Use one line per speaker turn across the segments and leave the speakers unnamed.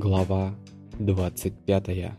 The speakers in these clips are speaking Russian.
Глава 25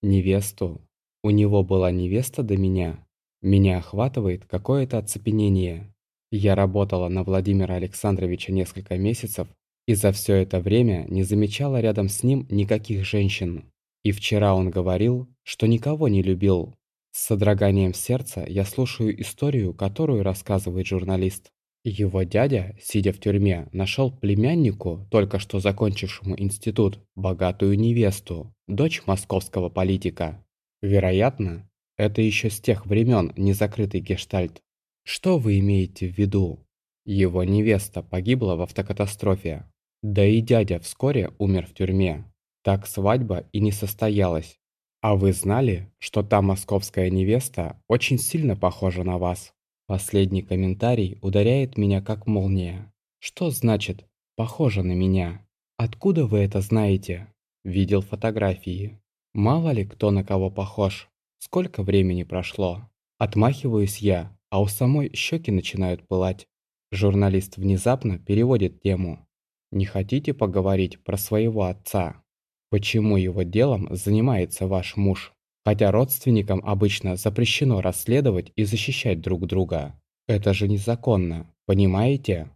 Невесту. У него была невеста до меня. Меня охватывает какое-то оцепенение. Я работала на Владимира Александровича несколько месяцев и за все это время не замечала рядом с ним никаких женщин. И вчера он говорил, что никого не любил. С содроганием сердца я слушаю историю, которую рассказывает журналист. Его дядя, сидя в тюрьме, нашел племяннику, только что закончившему институт, богатую невесту, дочь московского политика. Вероятно, это еще с тех времен незакрытый гештальт. Что вы имеете в виду? Его невеста погибла в автокатастрофе. Да и дядя вскоре умер в тюрьме. Так свадьба и не состоялась. А вы знали, что та московская невеста очень сильно похожа на вас? Последний комментарий ударяет меня как молния. Что значит «похоже на меня»? Откуда вы это знаете? Видел фотографии. Мало ли кто на кого похож. Сколько времени прошло? Отмахиваюсь я, а у самой щеки начинают пылать. Журналист внезапно переводит тему. Не хотите поговорить про своего отца? Почему его делом занимается ваш муж? Хотя родственникам обычно запрещено расследовать и защищать друг друга. Это же незаконно, понимаете?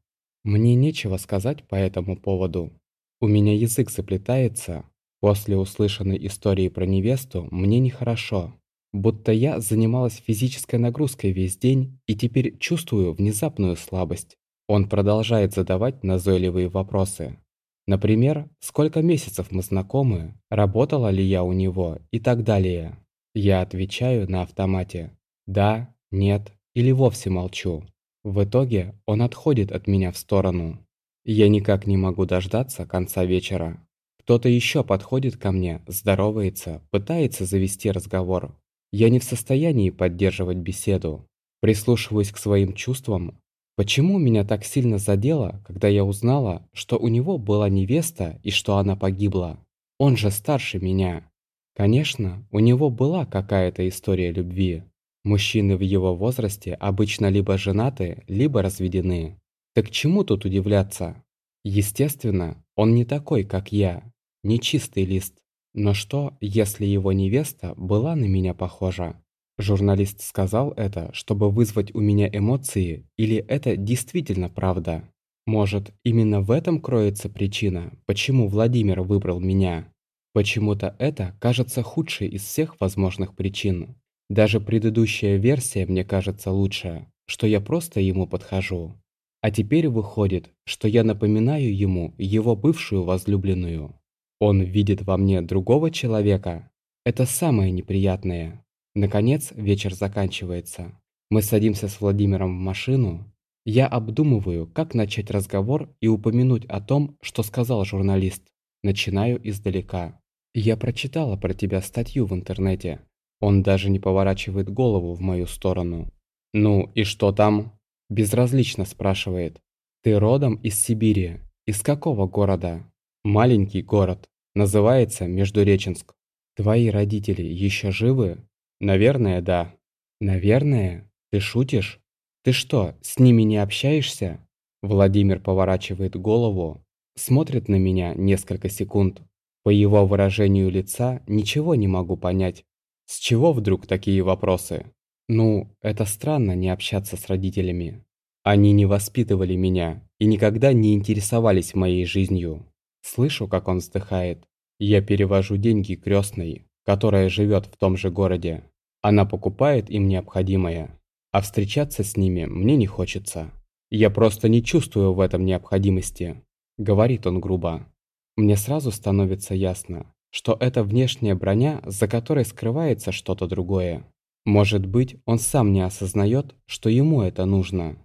Мне нечего сказать по этому поводу. У меня язык заплетается. После услышанной истории про невесту мне нехорошо. Будто я занималась физической нагрузкой весь день и теперь чувствую внезапную слабость. Он продолжает задавать назойливые вопросы. Например, сколько месяцев мы знакомы, работала ли я у него и так далее. Я отвечаю на автомате «да», «нет» или вовсе молчу. В итоге он отходит от меня в сторону. Я никак не могу дождаться конца вечера. Кто-то еще подходит ко мне, здоровается, пытается завести разговор. Я не в состоянии поддерживать беседу. Прислушиваюсь к своим чувствам, Почему меня так сильно задело, когда я узнала, что у него была невеста и что она погибла? Он же старше меня. Конечно, у него была какая-то история любви. Мужчины в его возрасте обычно либо женаты, либо разведены. Так чему тут удивляться? Естественно, он не такой, как я, не чистый лист. Но что, если его невеста была на меня похожа? Журналист сказал это, чтобы вызвать у меня эмоции, или это действительно правда? Может, именно в этом кроется причина, почему Владимир выбрал меня? Почему-то это кажется худшей из всех возможных причин. Даже предыдущая версия мне кажется лучше, что я просто ему подхожу. А теперь выходит, что я напоминаю ему его бывшую возлюбленную. Он видит во мне другого человека. Это самое неприятное. Наконец вечер заканчивается. Мы садимся с Владимиром в машину. Я обдумываю, как начать разговор и упомянуть о том, что сказал журналист. Начинаю издалека. Я прочитала про тебя статью в интернете. Он даже не поворачивает голову в мою сторону. «Ну и что там?» Безразлично спрашивает. «Ты родом из Сибири. Из какого города?» «Маленький город. Называется Междуреченск. Твои родители еще живы?» Наверное, да. Наверное? Ты шутишь? Ты что, с ними не общаешься? Владимир поворачивает голову, смотрит на меня несколько секунд. По его выражению лица ничего не могу понять. С чего вдруг такие вопросы? Ну, это странно не общаться с родителями. Они не воспитывали меня и никогда не интересовались моей жизнью. Слышу, как он вздыхает. Я перевожу деньги крестной, которая живет в том же городе. Она покупает им необходимое, а встречаться с ними мне не хочется. Я просто не чувствую в этом необходимости, говорит он грубо. Мне сразу становится ясно, что это внешняя броня, за которой скрывается что-то другое. Может быть, он сам не осознает, что ему это нужно.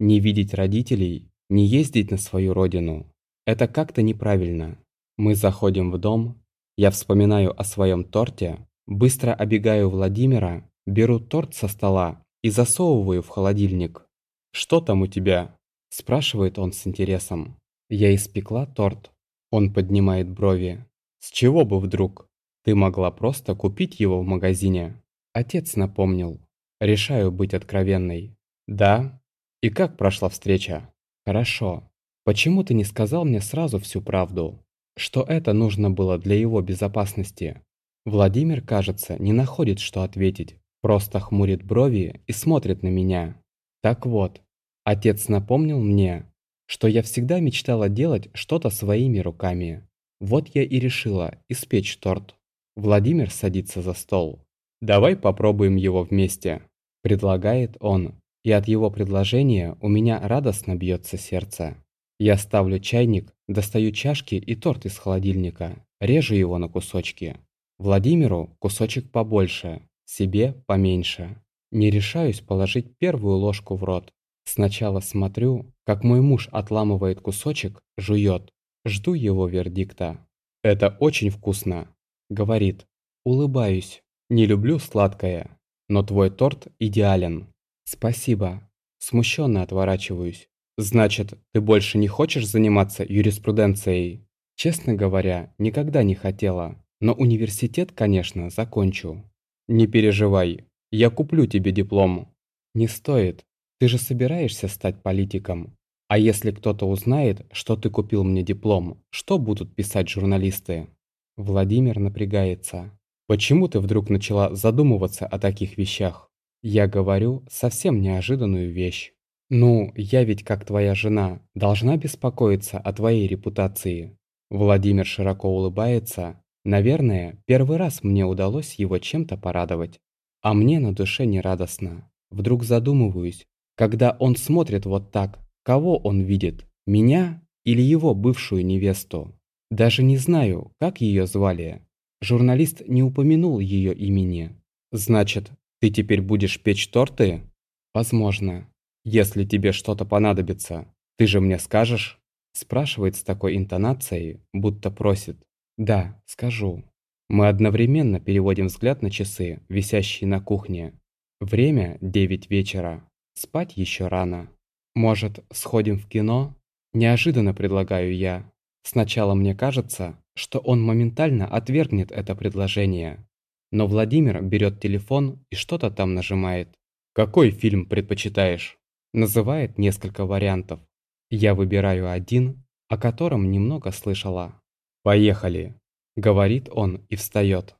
Не видеть родителей, не ездить на свою родину. Это как-то неправильно. Мы заходим в дом, я вспоминаю о своем торте, быстро обегаю Владимира, беру торт со стола и засовываю в холодильник. «Что там у тебя?» – спрашивает он с интересом. «Я испекла торт». Он поднимает брови. «С чего бы вдруг? Ты могла просто купить его в магазине». Отец напомнил. Решаю быть откровенной. «Да? И как прошла встреча?» «Хорошо. Почему ты не сказал мне сразу всю правду?» Что это нужно было для его безопасности. Владимир, кажется, не находит, что ответить, просто хмурит брови и смотрит на меня. Так вот, отец напомнил мне, что я всегда мечтала делать что-то своими руками. Вот я и решила испечь торт. Владимир садится за стол. «Давай попробуем его вместе», – предлагает он. И от его предложения у меня радостно бьется сердце. Я ставлю чайник, достаю чашки и торт из холодильника, режу его на кусочки. Владимиру кусочек побольше, себе поменьше. Не решаюсь положить первую ложку в рот. Сначала смотрю, как мой муж отламывает кусочек, жует. Жду его вердикта. «Это очень вкусно», — говорит. Улыбаюсь. Не люблю сладкое, но твой торт идеален. Спасибо. Смущенно отворачиваюсь. Значит, ты больше не хочешь заниматься юриспруденцией? Честно говоря, никогда не хотела. Но университет, конечно, закончу. Не переживай, я куплю тебе диплом. Не стоит. Ты же собираешься стать политиком. А если кто-то узнает, что ты купил мне диплом, что будут писать журналисты? Владимир напрягается. Почему ты вдруг начала задумываться о таких вещах? Я говорю совсем неожиданную вещь. Ну, я ведь как твоя жена, должна беспокоиться о твоей репутации. Владимир широко улыбается, Наверное, первый раз мне удалось его чем-то порадовать. А мне на душе не радостно. Вдруг задумываюсь, когда он смотрит вот так, кого он видит, меня или его бывшую невесту. Даже не знаю, как ее звали. Журналист не упомянул ее имени. Значит, ты теперь будешь печь торты? Возможно. Если тебе что-то понадобится, ты же мне скажешь? Спрашивает с такой интонацией, будто просит. Да, скажу. Мы одновременно переводим взгляд на часы, висящие на кухне. Время 9 вечера. Спать еще рано. Может, сходим в кино? Неожиданно предлагаю я. Сначала мне кажется, что он моментально отвергнет это предложение. Но Владимир берет телефон и что-то там нажимает. «Какой фильм предпочитаешь?» Называет несколько вариантов. Я выбираю один, о котором немного слышала. «Поехали!» – говорит он и встает.